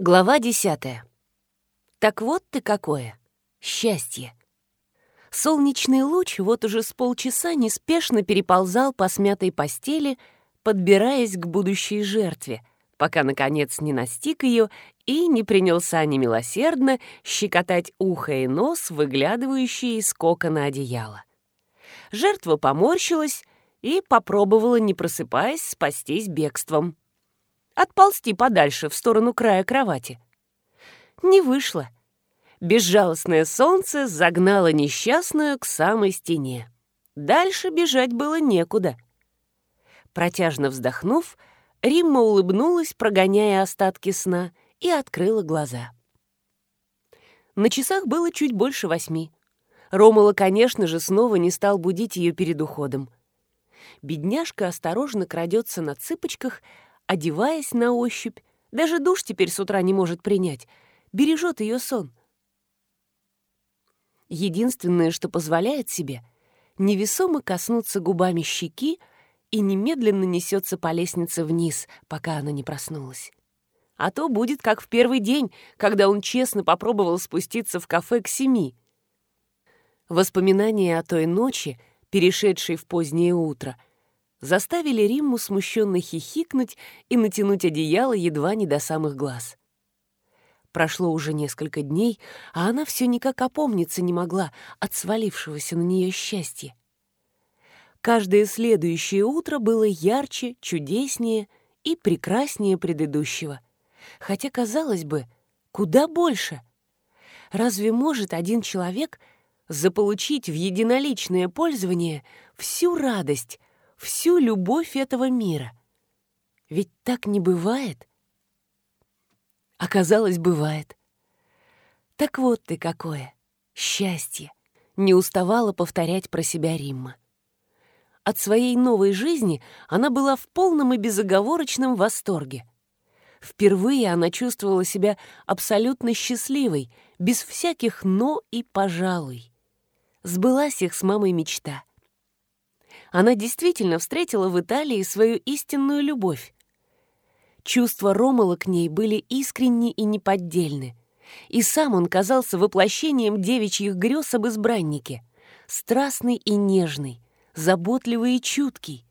Глава десятая. Так вот ты какое. Счастье. Солнечный луч вот уже с полчаса неспешно переползал по смятой постели, подбираясь к будущей жертве, пока, наконец, не настиг ее и не принялся немилосердно щекотать ухо и нос, выглядывающие из кокона одеяла. Жертва поморщилась и попробовала, не просыпаясь, спастись бегством отползти подальше в сторону края кровати. Не вышло. Безжалостное солнце загнало несчастную к самой стене. Дальше бежать было некуда. Протяжно вздохнув, Римма улыбнулась, прогоняя остатки сна, и открыла глаза. На часах было чуть больше восьми. Ромала, конечно же, снова не стал будить ее перед уходом. Бедняжка осторожно крадется на цыпочках, одеваясь на ощупь. Даже душ теперь с утра не может принять. Бережет ее сон. Единственное, что позволяет себе, невесомо коснуться губами щеки и немедленно несется по лестнице вниз, пока она не проснулась. А то будет как в первый день, когда он честно попробовал спуститься в кафе к семи. Воспоминания о той ночи, перешедшей в позднее утро — заставили Римму смущенно хихикнуть и натянуть одеяло едва не до самых глаз. Прошло уже несколько дней, а она все никак опомниться не могла от свалившегося на нее счастья. Каждое следующее утро было ярче, чудеснее и прекраснее предыдущего. Хотя, казалось бы, куда больше. Разве может один человек заполучить в единоличное пользование всю радость, всю любовь этого мира. Ведь так не бывает. Оказалось, бывает. Так вот ты какое. Счастье. Не уставала повторять про себя Римма. От своей новой жизни она была в полном и безоговорочном восторге. Впервые она чувствовала себя абсолютно счастливой, без всяких «но» и «пожалуй». Сбылась их с мамой мечта — она действительно встретила в Италии свою истинную любовь. Чувства Ромала к ней были искренни и неподдельны. И сам он казался воплощением девичьих грез об избраннике. Страстный и нежный, заботливый и чуткий.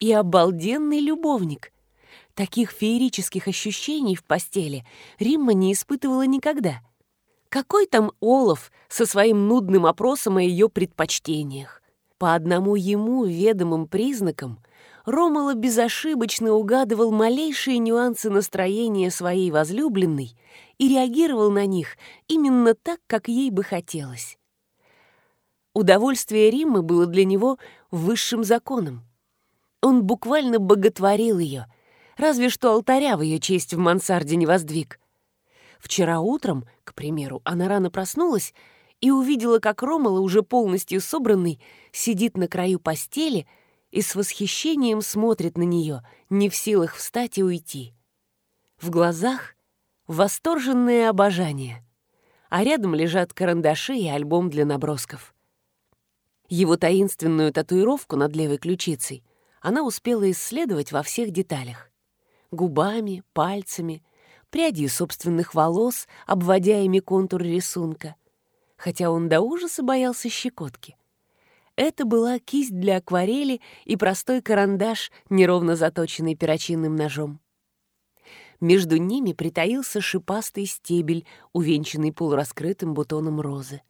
И обалденный любовник. Таких феерических ощущений в постели Римма не испытывала никогда. Какой там Олаф со своим нудным опросом о ее предпочтениях? По одному ему ведомым признакам Ромала безошибочно угадывал малейшие нюансы настроения своей возлюбленной и реагировал на них именно так, как ей бы хотелось. Удовольствие Риммы было для него высшим законом. Он буквально боготворил ее, разве что алтаря в ее честь в мансарде не воздвиг. Вчера утром, к примеру, она рано проснулась и увидела, как Ромала, уже полностью собранный, сидит на краю постели и с восхищением смотрит на нее, не в силах встать и уйти. В глазах восторженное обожание, а рядом лежат карандаши и альбом для набросков. Его таинственную татуировку над левой ключицей она успела исследовать во всех деталях. Губами, пальцами, прядью собственных волос, обводя ими контур рисунка — хотя он до ужаса боялся щекотки. Это была кисть для акварели и простой карандаш, неровно заточенный перочинным ножом. Между ними притаился шипастый стебель, увенчанный полураскрытым бутоном розы.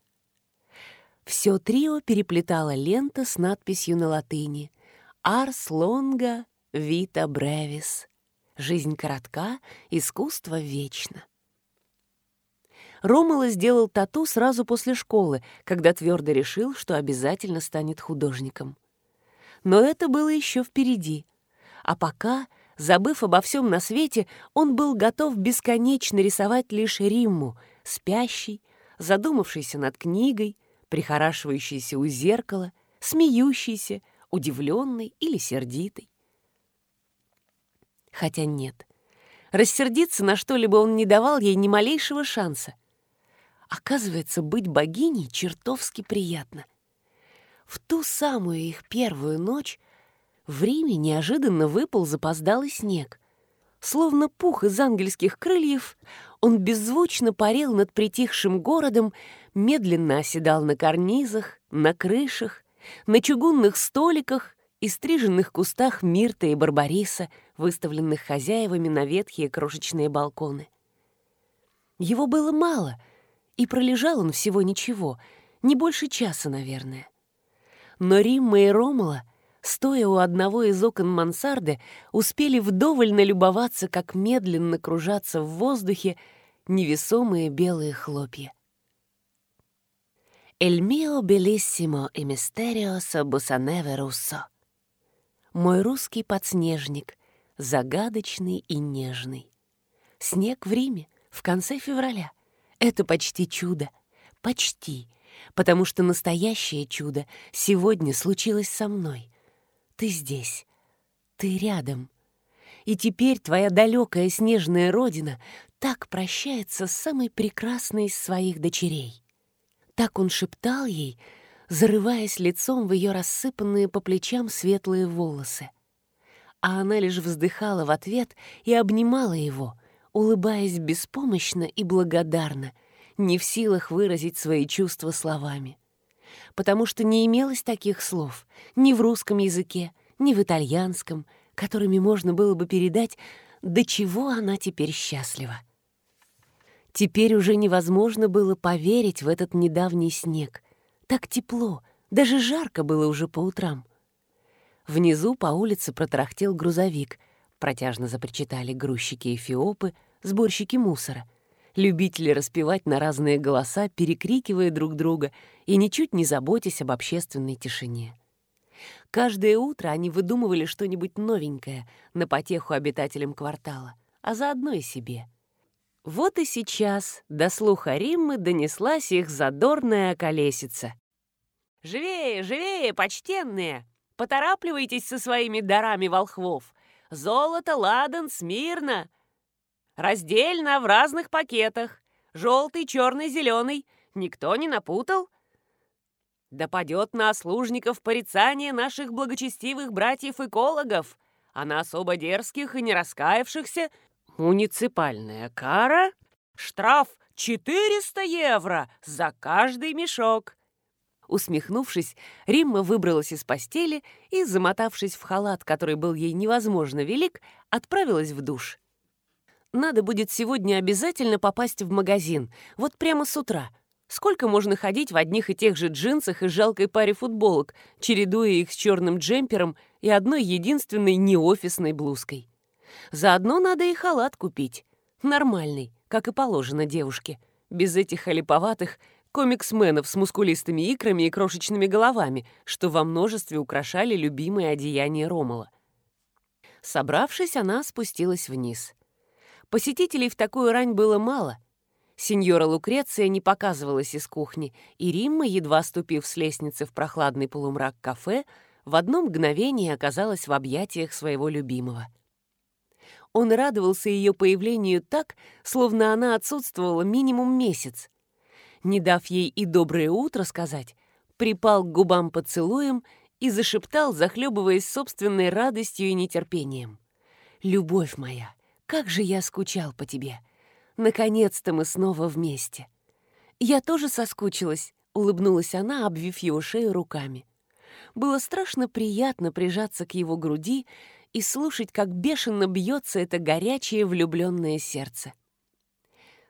Все трио переплетала лента с надписью на латыни «Ars longa vita brevis» — «Жизнь коротка, искусство вечно». Ромала сделал тату сразу после школы, когда твердо решил, что обязательно станет художником. Но это было еще впереди. А пока, забыв обо всем на свете, он был готов бесконечно рисовать лишь Римму, спящий, задумавшийся над книгой, прихорашивающийся у зеркала, смеющийся, удивленный или сердитый. Хотя нет, рассердиться на что-либо он не давал ей ни малейшего шанса — Оказывается, быть богиней чертовски приятно. В ту самую их первую ночь в Риме неожиданно выпал запоздалый снег. Словно пух из ангельских крыльев, он беззвучно парил над притихшим городом, медленно оседал на карнизах, на крышах, на чугунных столиках и стриженных кустах мирта и барбариса, выставленных хозяевами на ветхие крошечные балконы. Его было мало, и пролежал он всего ничего, не больше часа, наверное. Но Римма и Ромала, стоя у одного из окон мансарды, успели вдоволь налюбоваться, как медленно кружатся в воздухе невесомые белые хлопья. «El mio bellissimo e misterioso Бусаневе Руссо» Мой русский подснежник, загадочный и нежный. Снег в Риме в конце февраля. Это почти чудо. Почти. Потому что настоящее чудо сегодня случилось со мной. Ты здесь. Ты рядом. И теперь твоя далекая снежная родина так прощается с самой прекрасной из своих дочерей. Так он шептал ей, зарываясь лицом в ее рассыпанные по плечам светлые волосы. А она лишь вздыхала в ответ и обнимала его, улыбаясь беспомощно и благодарно, не в силах выразить свои чувства словами. Потому что не имелось таких слов ни в русском языке, ни в итальянском, которыми можно было бы передать, до чего она теперь счастлива. Теперь уже невозможно было поверить в этот недавний снег, так тепло, даже жарко было уже по утрам. Внизу по улице протарахтел грузовик. Протяжно запричитали грузчики-эфиопы, сборщики мусора. Любители распевать на разные голоса, перекрикивая друг друга и ничуть не заботясь об общественной тишине. Каждое утро они выдумывали что-нибудь новенькое на потеху обитателям квартала, а заодно и себе — вот и сейчас до слуха Риммы донеслась их задорная колесица. «Живее, живее, почтенные! Поторапливайтесь со своими дарами волхвов! Золото, ладан, смирно! Раздельно в разных пакетах! Желтый, черный, зеленый! Никто не напутал?» Да падет на служников порицание наших благочестивых братьев-экологов, а на особо дерзких и не раскаявшихся — Муниципальная кара? Штраф 400 евро за каждый мешок. Усмехнувшись, Римма выбралась из постели и, замотавшись в халат, который был ей невозможно велик, отправилась в душ. Надо будет сегодня обязательно попасть в магазин, вот прямо с утра. Сколько можно ходить в одних и тех же джинсах и жалкой паре футболок, чередуя их с черным джемпером и одной единственной неофисной блузкой? Заодно надо и халат купить. Нормальный, как и положено девушке. Без этих халиповатых комиксменов с мускулистыми икрами и крошечными головами, что во множестве украшали любимые одеяния Ромала. Собравшись, она спустилась вниз. Посетителей в такую рань было мало. Сеньора Лукреция не показывалась из кухни, и Римма, едва ступив с лестницы в прохладный полумрак кафе, в одно мгновение оказалась в объятиях своего любимого. Он радовался ее появлению так, словно она отсутствовала минимум месяц. Не дав ей и доброе утро сказать, припал к губам поцелуем и зашептал, захлебываясь собственной радостью и нетерпением. «Любовь моя, как же я скучал по тебе! Наконец-то мы снова вместе!» «Я тоже соскучилась», — улыбнулась она, обвив его шею руками. Было страшно приятно прижаться к его груди и слушать, как бешено бьется это горячее влюбленное сердце.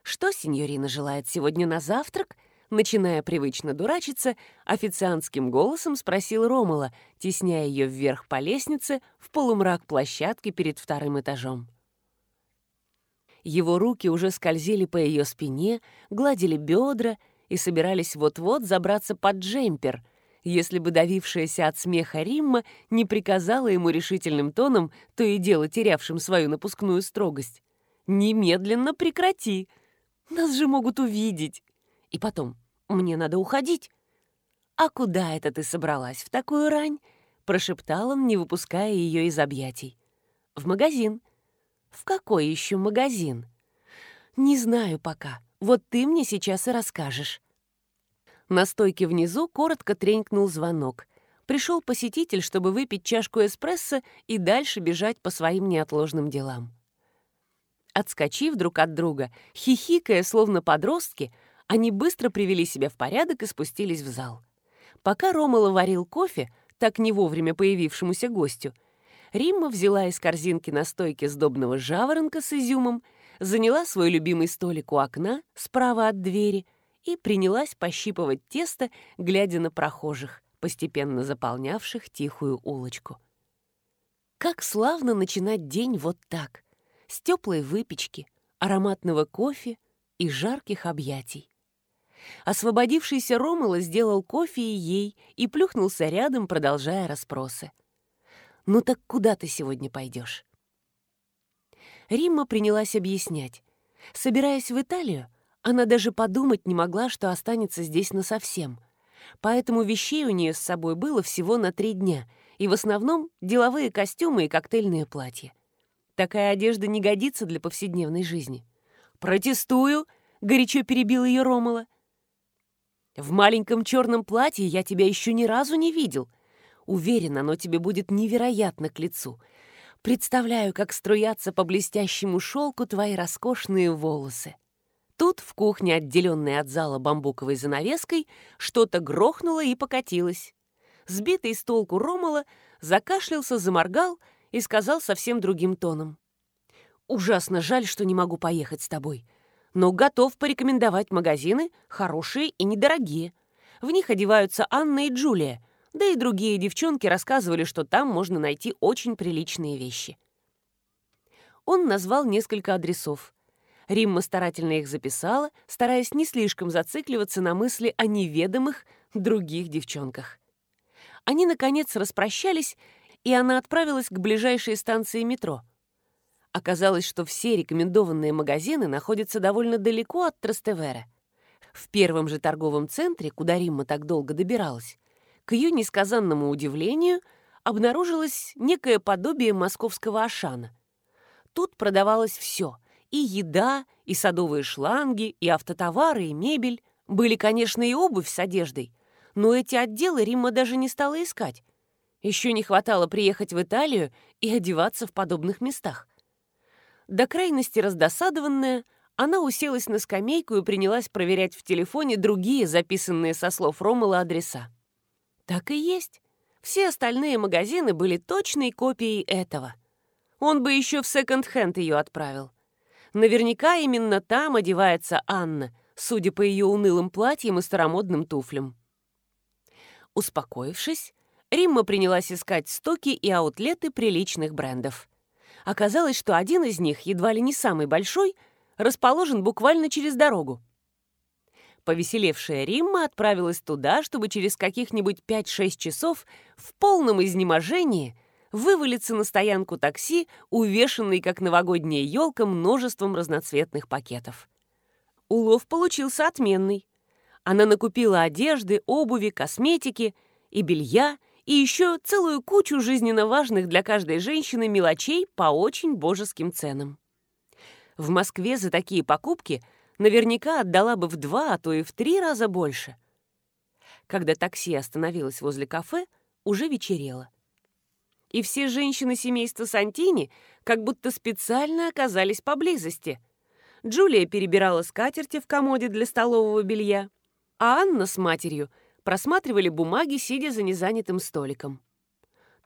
«Что сеньорина желает сегодня на завтрак?» Начиная привычно дурачиться, официантским голосом спросил Ромала, тесняя ее вверх по лестнице в полумрак площадки перед вторым этажом. Его руки уже скользили по ее спине, гладили бедра и собирались вот-вот забраться под джемпер — если бы давившаяся от смеха Римма не приказала ему решительным тоном, то и дело терявшим свою напускную строгость. «Немедленно прекрати! Нас же могут увидеть! И потом, мне надо уходить!» «А куда это ты собралась в такую рань?» — прошептал он, не выпуская ее из объятий. «В магазин». «В какой еще магазин?» «Не знаю пока. Вот ты мне сейчас и расскажешь». На стойке внизу коротко тренькнул звонок. Пришел посетитель, чтобы выпить чашку эспрессо и дальше бежать по своим неотложным делам. Отскочив друг от друга, хихикая, словно подростки, они быстро привели себя в порядок и спустились в зал. Пока Ромала варил кофе, так не вовремя появившемуся гостю, Римма взяла из корзинки на стойке сдобного жаворонка с изюмом, заняла свой любимый столик у окна справа от двери и принялась пощипывать тесто, глядя на прохожих, постепенно заполнявших тихую улочку. Как славно начинать день вот так, с теплой выпечки, ароматного кофе и жарких объятий. Освободившийся Ромала сделал кофе и ей и плюхнулся рядом, продолжая расспросы. «Ну так куда ты сегодня пойдешь?» Римма принялась объяснять. Собираясь в Италию, она даже подумать не могла, что останется здесь насовсем. Поэтому вещей у нее с собой было всего на три дня, и в основном деловые костюмы и коктейльные платья. Такая одежда не годится для повседневной жизни. «Протестую!» — горячо перебил ее Ромала. В маленьком черном платье я тебя еще ни разу не видел. Уверен, оно тебе будет невероятно к лицу. Представляю, как струятся по блестящему шелку твои роскошные волосы. Тут, в кухне, отделенной от зала бамбуковой занавеской, что-то грохнуло и покатилось. Сбитый с толку Ромала закашлялся, заморгал и сказал совсем другим тоном. «Ужасно жаль, что не могу поехать с тобой но готов порекомендовать магазины, хорошие и недорогие. В них одеваются Анна и Джулия, да и другие девчонки рассказывали, что там можно найти очень приличные вещи. Он назвал несколько адресов. Римма старательно их записала, стараясь не слишком зацикливаться на мысли о неведомых других девчонках. Они, наконец, распрощались, и она отправилась к ближайшей станции метро — Оказалось, что все рекомендованные магазины находятся довольно далеко от Трастевера. В первом же торговом центре, куда Римма так долго добиралась, к ее несказанному удивлению обнаружилось некое подобие московского Ашана. Тут продавалось все — и еда, и садовые шланги, и автотовары, и мебель. Были, конечно, и обувь с одеждой, но эти отделы Римма даже не стала искать. Еще не хватало приехать в Италию и одеваться в подобных местах. До крайности раздосадованная, она уселась на скамейку и принялась проверять в телефоне другие записанные со слов Ромала адреса. Так и есть. Все остальные магазины были точной копией этого. Он бы еще в секонд-хенд ее отправил. Наверняка именно там одевается Анна, судя по ее унылым платьям и старомодным туфлям. Успокоившись, Римма принялась искать стоки и аутлеты приличных брендов. Оказалось, что один из них, едва ли не самый большой, расположен буквально через дорогу. Повеселевшая Римма отправилась туда, чтобы через каких-нибудь 5-6 часов в полном изнеможении вывалиться на стоянку такси, увешанной, как новогодняя елка, множеством разноцветных пакетов. Улов получился отменный. Она накупила одежды, обуви, косметики и белья, и еще целую кучу жизненно важных для каждой женщины мелочей по очень божеским ценам. В Москве за такие покупки наверняка отдала бы в два, а то и в три раза больше. Когда такси остановилось возле кафе, уже вечерело. И все женщины семейства Сантини как будто специально оказались поблизости. Джулия перебирала скатерти в комоде для столового белья, а Анна с матерью — просматривали бумаги, сидя за незанятым столиком.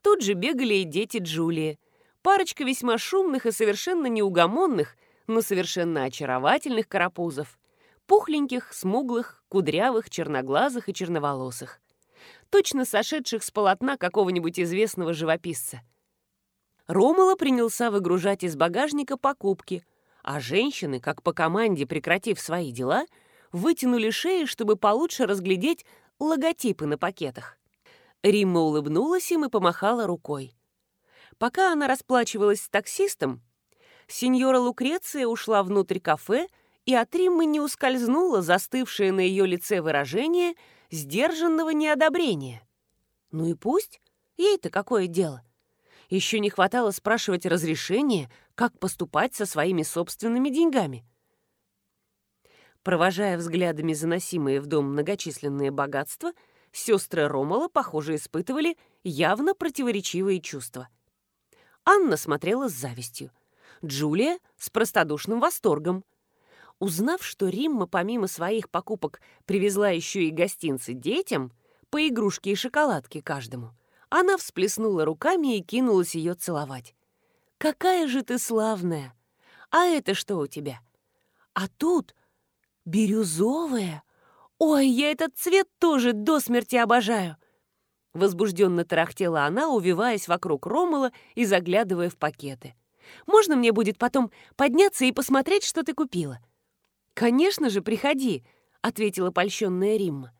Тут же бегали и дети Джулии. Парочка весьма шумных и совершенно неугомонных, но совершенно очаровательных карапузов. Пухленьких, смуглых, кудрявых, черноглазых и черноволосых. Точно сошедших с полотна какого-нибудь известного живописца. Ромала принялся выгружать из багажника покупки, а женщины, как по команде прекратив свои дела, вытянули шеи, чтобы получше разглядеть логотипы на пакетах. Римма улыбнулась им и помахала рукой. Пока она расплачивалась с таксистом, сеньора Лукреция ушла внутрь кафе, и от Риммы не ускользнуло застывшее на ее лице выражение сдержанного неодобрения. Ну и пусть, ей-то какое дело. Еще не хватало спрашивать разрешения, как поступать со своими собственными деньгами. Провожая взглядами заносимые в дом многочисленные богатства, сестры Ромала, похоже, испытывали явно противоречивые чувства. Анна смотрела с завистью. Джулия с простодушным восторгом. Узнав, что Римма помимо своих покупок привезла еще и гостинцы детям, по игрушке и шоколадке каждому, она всплеснула руками и кинулась ее целовать. «Какая же ты славная! А это что у тебя? А тут бирюзовая! Ой, я этот цвет тоже до смерти обожаю!» Возбужденно тарахтела она, увиваясь вокруг Ромала и заглядывая в пакеты. «Можно мне будет потом подняться и посмотреть, что ты купила?» «Конечно же, приходи», — ответила польщенная Римма.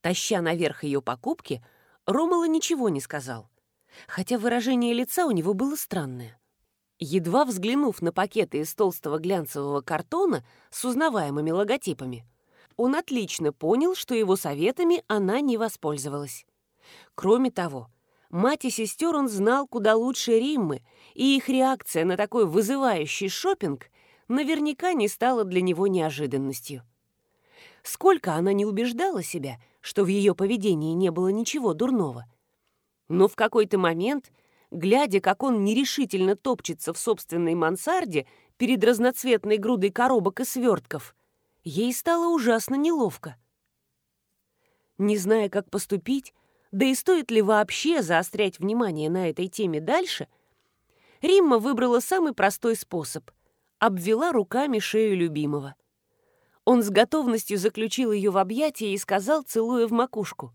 Таща наверх ее покупки, Ромала ничего не сказал, хотя выражение лица у него было странное. Едва взглянув на пакеты из толстого глянцевого картона с узнаваемыми логотипами, он отлично понял, что его советами она не воспользовалась. Кроме того, мать и сестер он знал куда лучше Риммы, и их реакция на такой вызывающий шопинг наверняка не стала для него неожиданностью. Сколько она не убеждала себя, что в ее поведении не было ничего дурного. Но в какой-то момент, глядя, как он нерешительно топчется в собственной мансарде перед разноцветной грудой коробок и свертков, ей стало ужасно неловко. Не зная, как поступить, да и стоит ли вообще заострять внимание на этой теме дальше, Римма выбрала самый простой способ — обвела руками шею любимого. Он с готовностью заключил ее в объятия и сказал, целуя в макушку.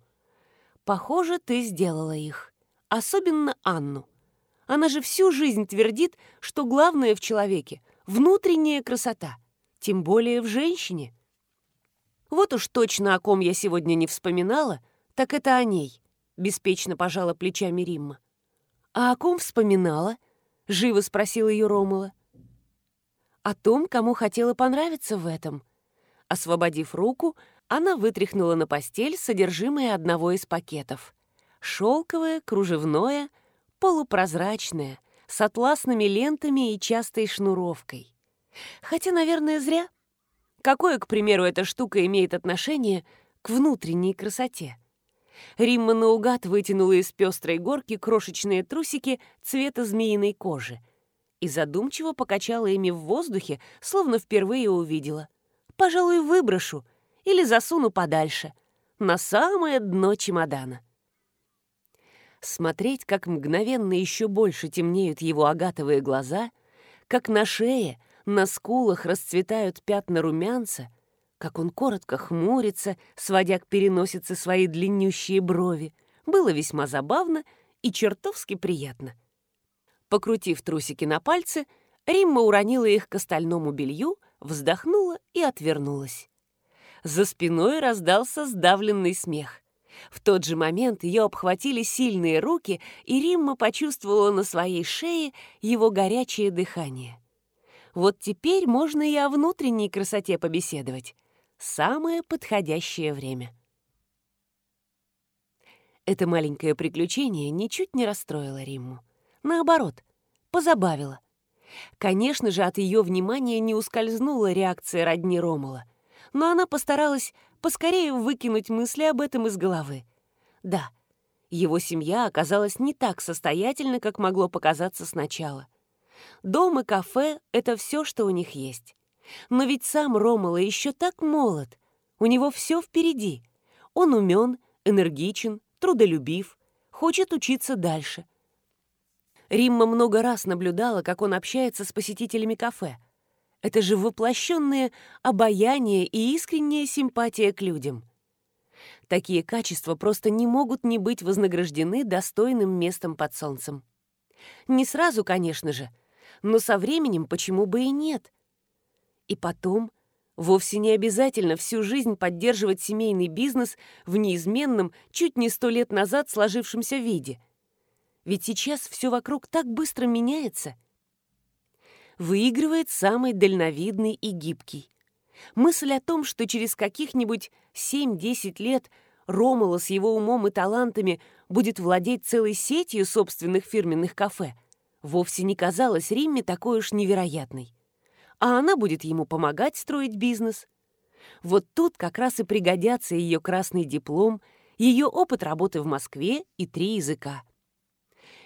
«Похоже, ты сделала их. Особенно Анну. Она же всю жизнь твердит, что главное в человеке — внутренняя красота, тем более в женщине. Вот уж точно о ком я сегодня не вспоминала, так это о ней», — беспечно пожала плечами Римма. «А о ком вспоминала?» — живо спросил ее Ромала о том, кому хотела понравиться в этом. Освободив руку, она вытряхнула на постель содержимое одного из пакетов. Шелковое, кружевное, полупрозрачное, с атласными лентами и частой шнуровкой. Хотя, наверное, зря. Какое, к примеру, эта штука имеет отношение к внутренней красоте? Римма наугад вытянула из пестрой горки крошечные трусики цвета змеиной кожи — и задумчиво покачала ими в воздухе, словно впервые увидела. «Пожалуй, выброшу или засуну подальше, на самое дно чемодана». Смотреть, как мгновенно еще больше темнеют его агатовые глаза, как на шее, на скулах расцветают пятна румянца, как он коротко хмурится, сводя к переносице свои длиннющие брови, было весьма забавно и чертовски приятно. Покрутив трусики на пальце, Римма уронила их к остальному белью, вздохнула и отвернулась. За спиной раздался сдавленный смех. В тот же момент ее обхватили сильные руки, и Римма почувствовала на своей шее его горячее дыхание. Вот теперь можно и о внутренней красоте побеседовать. Самое подходящее время. Это маленькое приключение ничуть не расстроило Римму. Наоборот, позабавила. Конечно же, от ее внимания не ускользнула реакция родни Ромала, но она постаралась поскорее выкинуть мысли об этом из головы. Да, его семья оказалась не так состоятельна, как могло показаться сначала. Дом и кафе — это все, что у них есть. Но ведь сам Ромала еще так молод. У него все впереди. Он умен, энергичен, трудолюбив, хочет учиться дальше — Римма много раз наблюдала, как он общается с посетителями кафе. Это же воплощенное обаяние и искренняя симпатия к людям. Такие качества просто не могут не быть вознаграждены достойным местом под солнцем. Не сразу, конечно же, но со временем почему бы и нет. И потом, вовсе не обязательно всю жизнь поддерживать семейный бизнес в неизменном, чуть не сто лет назад сложившемся виде – ведь сейчас все вокруг так быстро меняется. Выигрывает самый дальновидный и гибкий. Мысль о том, что через каких-нибудь 7-10 лет Ромала с его умом и талантами будет владеть целой сетью собственных фирменных кафе, вовсе не казалась Римме такой уж невероятной. А она будет ему помогать строить бизнес. Вот тут как раз и пригодятся ее красный диплом, ее опыт работы в Москве и три языка.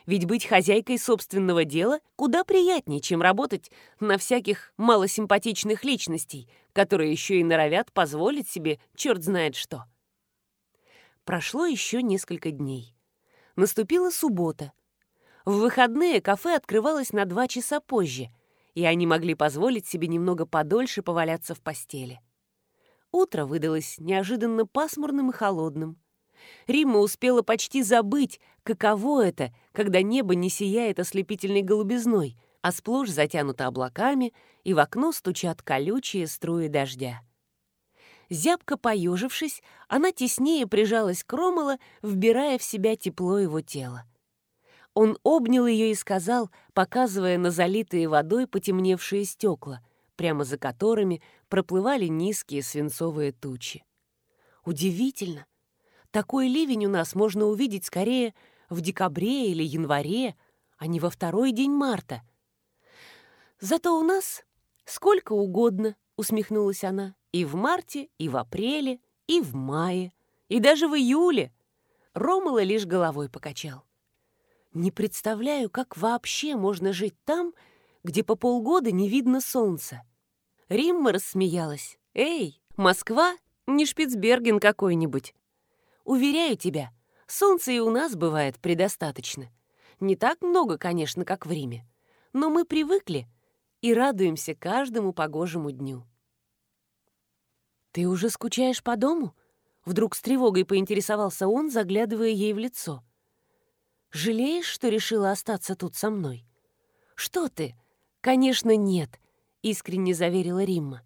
Ведь быть хозяйкой собственного дела куда приятнее, чем работать на всяких малосимпатичных личностей, которые еще и норовят позволить себе черт знает что. Прошло еще несколько дней. Наступила суббота. В выходные кафе открывалось на два часа позже, и они могли позволить себе немного подольше поваляться в постели. Утро выдалось неожиданно пасмурным и холодным. Римма успела почти забыть, каково это, когда небо не сияет ослепительной голубизной, а сплошь затянуто облаками, и в окно стучат колючие струи дождя. Зябко поежившись, она теснее прижалась к Ромала, вбирая в себя тепло его тела. Он обнял ее и сказал, показывая на залитые водой потемневшие стекла, прямо за которыми проплывали низкие свинцовые тучи. Удивительно, такой ливень у нас можно увидеть скорее в декабре или январе, а не во второй день марта. Зато у нас сколько угодно, усмехнулась она, и в марте, и в апреле, и в мае, и даже в июле. Ромала лишь головой покачал. Не представляю, как вообще можно жить там, где по полгода не видно солнца. Римма рассмеялась. «Эй, Москва не Шпицберген какой-нибудь. Уверяю тебя, солнца и у нас бывает предостаточно. Не так много, конечно, как в Риме, но мы привыкли и радуемся каждому погожему дню. «Ты уже скучаешь по дому?» Вдруг с тревогой поинтересовался он, заглядывая ей в лицо. «Жалеешь, что решила остаться тут со мной?» «Что ты?» «Конечно, нет», — искренне заверила Римма.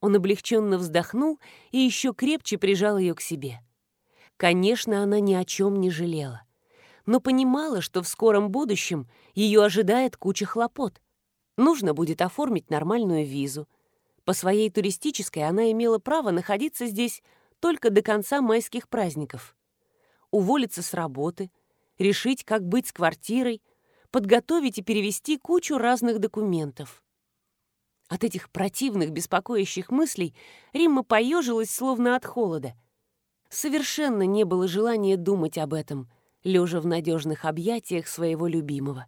Он облегченно вздохнул и еще крепче прижал ее к себе. Конечно, она ни о чем не жалела, но понимала, что в скором будущем ее ожидает куча хлопот. Нужно будет оформить нормальную визу. По своей туристической она имела право находиться здесь только до конца майских праздников. Уволиться с работы, решить, как быть с квартирой, подготовить и перевести кучу разных документов. От этих противных, беспокоящих мыслей Римма поежилась, словно от холода — Совершенно не было желания думать об этом, лежа в надежных объятиях своего любимого.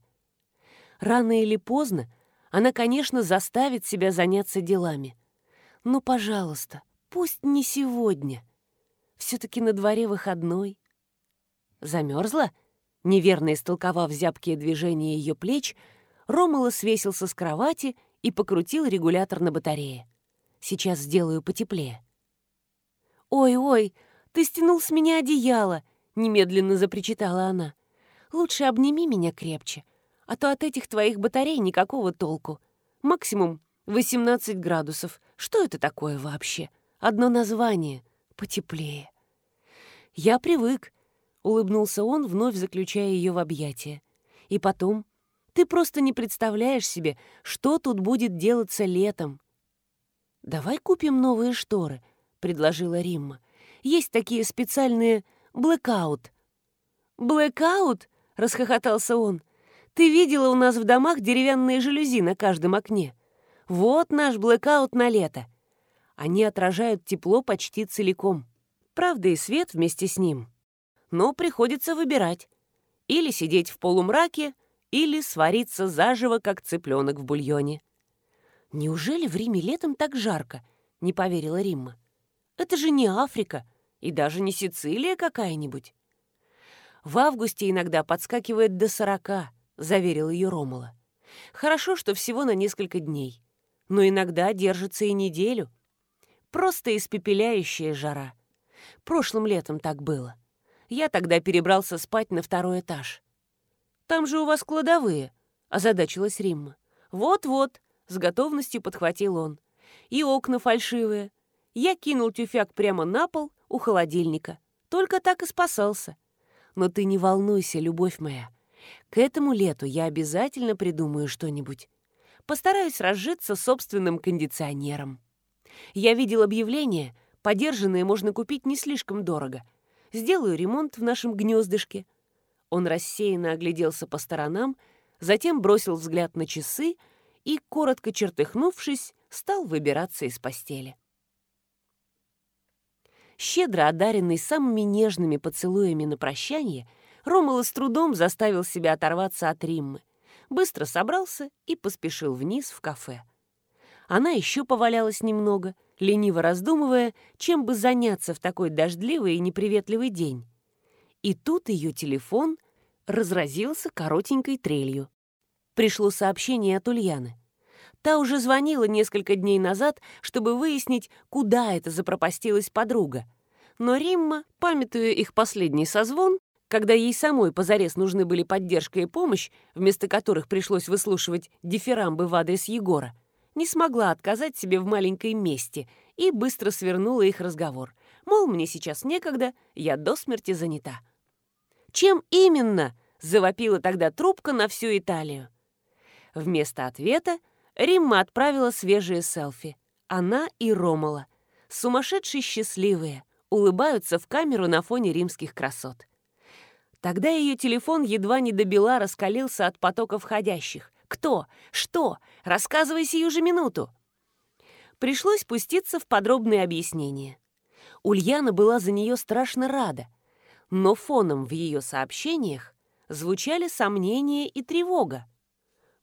Рано или поздно она, конечно, заставит себя заняться делами. Но, пожалуйста, пусть не сегодня. Все-таки на дворе выходной. Замерзла? Неверно истолковав зябкие движения ее плеч, Ромала свесился с кровати и покрутил регулятор на батарее. Сейчас сделаю потеплее. «Ой-ой, «Ты стянул с меня одеяло!» — немедленно запричитала она. «Лучше обними меня крепче, а то от этих твоих батарей никакого толку. Максимум 18 градусов. Что это такое вообще? Одно название. Потеплее». «Я привык», — улыбнулся он, вновь заключая ее в объятия. «И потом, ты просто не представляешь себе, что тут будет делаться летом». «Давай купим новые шторы», — предложила Римма. Есть такие специальные блэкаут». «Блэкаут?» — расхохотался он. «Ты видела у нас в домах деревянные жалюзи на каждом окне? Вот наш блэкаут на лето. Они отражают тепло почти целиком. Правда, и свет вместе с ним. Но приходится выбирать. Или сидеть в полумраке, или свариться заживо, как цыпленок в бульоне. «Неужели в Риме летом так жарко?» — не поверила Римма. «Это же не Африка. И даже не Сицилия какая-нибудь. В августе иногда подскакивает до сорока, заверил ее Ромала. Хорошо, что всего на несколько дней. Но иногда держится и неделю. Просто испепеляющая жара. Прошлым летом так было. Я тогда перебрался спать на второй этаж. «Там же у вас кладовые», — озадачилась Римма. «Вот-вот», — с готовностью подхватил он. «И окна фальшивые. Я кинул тюфяк прямо на пол, у холодильника. Только так и спасался. Но ты не волнуйся, любовь моя. К этому лету я обязательно придумаю что-нибудь. Постараюсь разжиться собственным кондиционером. Я видел объявление, подержанное можно купить не слишком дорого. Сделаю ремонт в нашем гнездышке. Он рассеянно огляделся по сторонам, затем бросил взгляд на часы и, коротко чертыхнувшись, стал выбираться из постели щедро одаренный самыми нежными поцелуями на прощание, Ромала с трудом заставил себя оторваться от Риммы. Быстро собрался и поспешил вниз в кафе. Она еще повалялась немного, лениво раздумывая, чем бы заняться в такой дождливый и неприветливый день. И тут ее телефон разразился коротенькой трелью. Пришло сообщение от Ульяны. Та уже звонила несколько дней назад, чтобы выяснить, куда это запропастилась подруга. Но Римма, памятуя их последний созвон, когда ей самой позарез нужны были поддержка и помощь, вместо которых пришлось выслушивать дифирамбы в адрес Егора, не смогла отказать себе в маленькой мести и быстро свернула их разговор. Мол, мне сейчас некогда, я до смерти занята. «Чем именно?» — завопила тогда трубка на всю Италию. Вместо ответа Римма отправила свежие селфи. Она и Ромала. Сумасшедшие счастливые, улыбаются в камеру на фоне римских красот. Тогда ее телефон едва не добила раскалился от потока входящих. «Кто? Что? Рассказывай сию же минуту!» Пришлось пуститься в подробные объяснения. Ульяна была за нее страшно рада, но фоном в ее сообщениях звучали сомнения и тревога.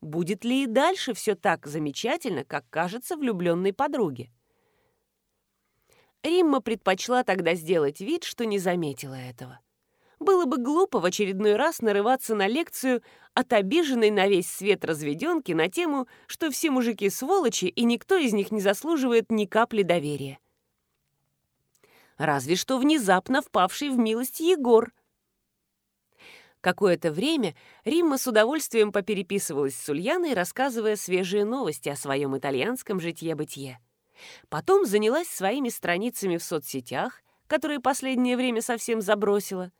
Будет ли и дальше все так замечательно, как кажется влюбленной подруге? Римма предпочла тогда сделать вид, что не заметила этого. Было бы глупо в очередной раз нарываться на лекцию от обиженной на весь свет разведенки на тему, что все мужики сволочи и никто из них не заслуживает ни капли доверия. Разве что внезапно впавший в милость Егор – Какое-то время Римма с удовольствием попереписывалась с Ульяной, рассказывая свежие новости о своем итальянском житье-бытие. Потом занялась своими страницами в соцсетях, которые последнее время совсем забросила.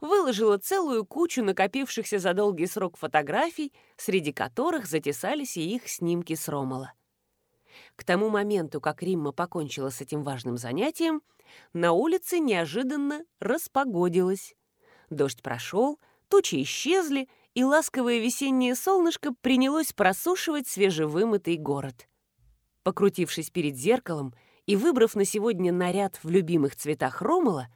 Выложила целую кучу накопившихся за долгий срок фотографий, среди которых затесались и их снимки с Ромала. К тому моменту, как Римма покончила с этим важным занятием, на улице неожиданно распогодилось. Дождь прошел, Тучи исчезли, и ласковое весеннее солнышко принялось просушивать свежевымытый город. Покрутившись перед зеркалом и выбрав на сегодня наряд в любимых цветах Ромала,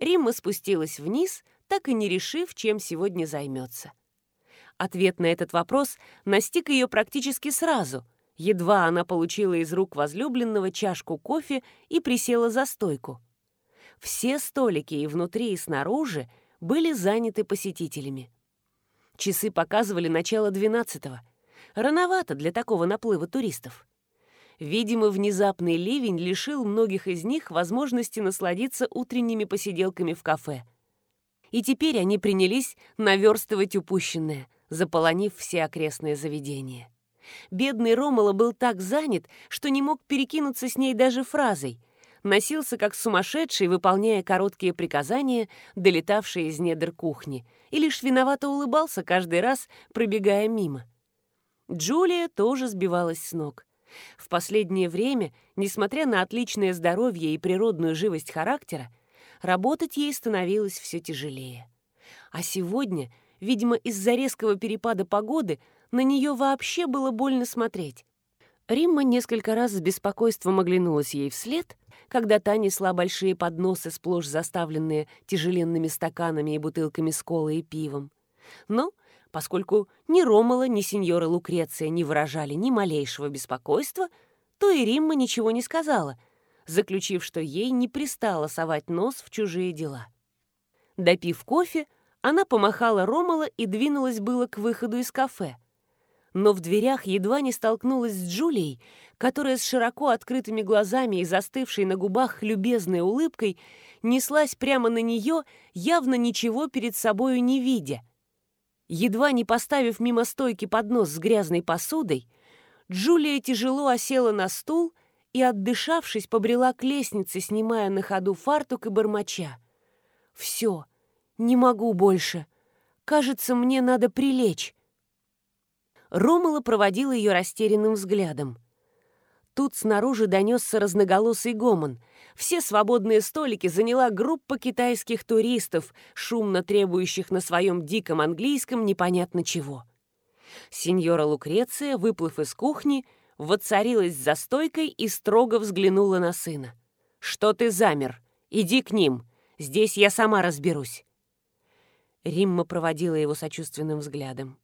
Римма спустилась вниз, так и не решив, чем сегодня займется. Ответ на этот вопрос настиг ее практически сразу. Едва она получила из рук возлюбленного чашку кофе и присела за стойку. Все столики и внутри, и снаружи были заняты посетителями. Часы показывали начало 12-го. Рановато для такого наплыва туристов. Видимо, внезапный ливень лишил многих из них возможности насладиться утренними посиделками в кафе. И теперь они принялись наверстывать упущенное, заполонив все окрестные заведения. Бедный Ромала был так занят, что не мог перекинуться с ней даже фразой — носился как сумасшедший, выполняя короткие приказания, долетавшие из недр кухни, и лишь виновато улыбался каждый раз, пробегая мимо. Джулия тоже сбивалась с ног. В последнее время, несмотря на отличное здоровье и природную живость характера, работать ей становилось все тяжелее. А сегодня, видимо, из-за резкого перепада погоды, на нее вообще было больно смотреть. Римма несколько раз с беспокойством оглянулась ей вслед, когда та несла большие подносы, сплошь заставленные тяжеленными стаканами и бутылками с колой и пивом. Но, поскольку ни Ромала, ни сеньора Лукреция не выражали ни малейшего беспокойства, то и Римма ничего не сказала, заключив, что ей не пристало совать нос в чужие дела. Допив кофе, она помахала Ромала и двинулась было к выходу из кафе — но в дверях едва не столкнулась с Джулией, которая с широко открытыми глазами и застывшей на губах любезной улыбкой неслась прямо на нее, явно ничего перед собою не видя. Едва не поставив мимо стойки поднос с грязной посудой, Джулия тяжело осела на стул и, отдышавшись, побрела к лестнице, снимая на ходу фартук и бормоча. «Все, не могу больше. Кажется, мне надо прилечь». Ромала проводила ее растерянным взглядом. Тут снаружи донесся разноголосый гомон. Все свободные столики заняла группа китайских туристов, шумно требующих на своем диком английском непонятно чего. Сеньора Лукреция, выплыв из кухни, воцарилась за стойкой и строго взглянула на сына. «Что ты замер? Иди к ним. Здесь я сама разберусь». Римма проводила его сочувственным взглядом.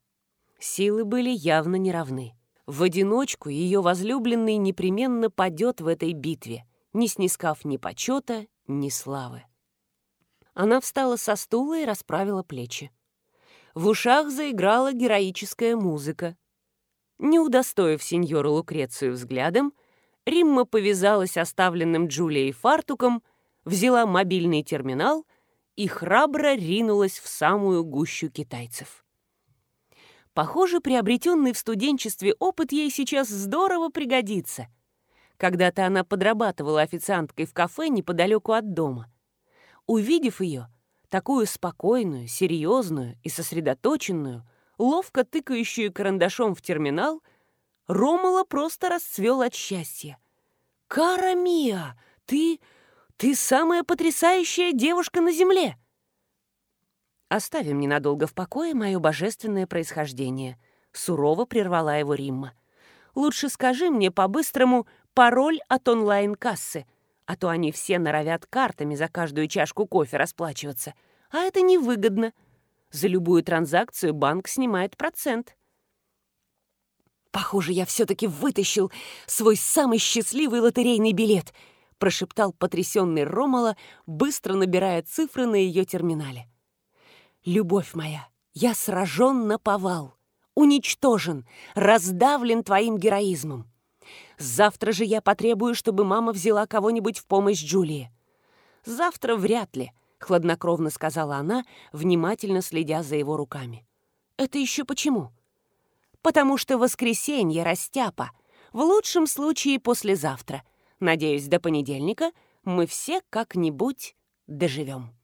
Силы были явно неравны. В одиночку ее возлюбленный непременно падет в этой битве, не снискав ни почета, ни славы. Она встала со стула и расправила плечи. В ушах заиграла героическая музыка. Не удостоив сеньору Лукрецию взглядом, Римма повязалась оставленным Джулией фартуком, взяла мобильный терминал и храбро ринулась в самую гущу китайцев. Похоже, приобретенный в студенчестве опыт ей сейчас здорово пригодится. Когда-то она подрабатывала официанткой в кафе неподалеку от дома. Увидев ее, такую спокойную, серьезную и сосредоточенную, ловко тыкающую карандашом в терминал, Ромала просто расцвел от счастья. «Кара Мия, ты... ты самая потрясающая девушка на земле!» «Оставим ненадолго в покое мое божественное происхождение», — сурово прервала его Римма. «Лучше скажи мне по-быстрому пароль от онлайн-кассы, а то они все норовят картами за каждую чашку кофе расплачиваться, а это невыгодно. За любую транзакцию банк снимает процент». «Похоже, я все-таки вытащил свой самый счастливый лотерейный билет», прошептал потрясенный Ромала, быстро набирая цифры на ее терминале. Любовь моя, я сражен на повал, уничтожен, раздавлен твоим героизмом. Завтра же я потребую, чтобы мама взяла кого-нибудь в помощь Джулии. Завтра вряд ли, хладнокровно сказала она, внимательно следя за его руками. Это еще почему? Потому что воскресенье растяпа. В лучшем случае послезавтра. Надеюсь, до понедельника мы все как-нибудь доживем.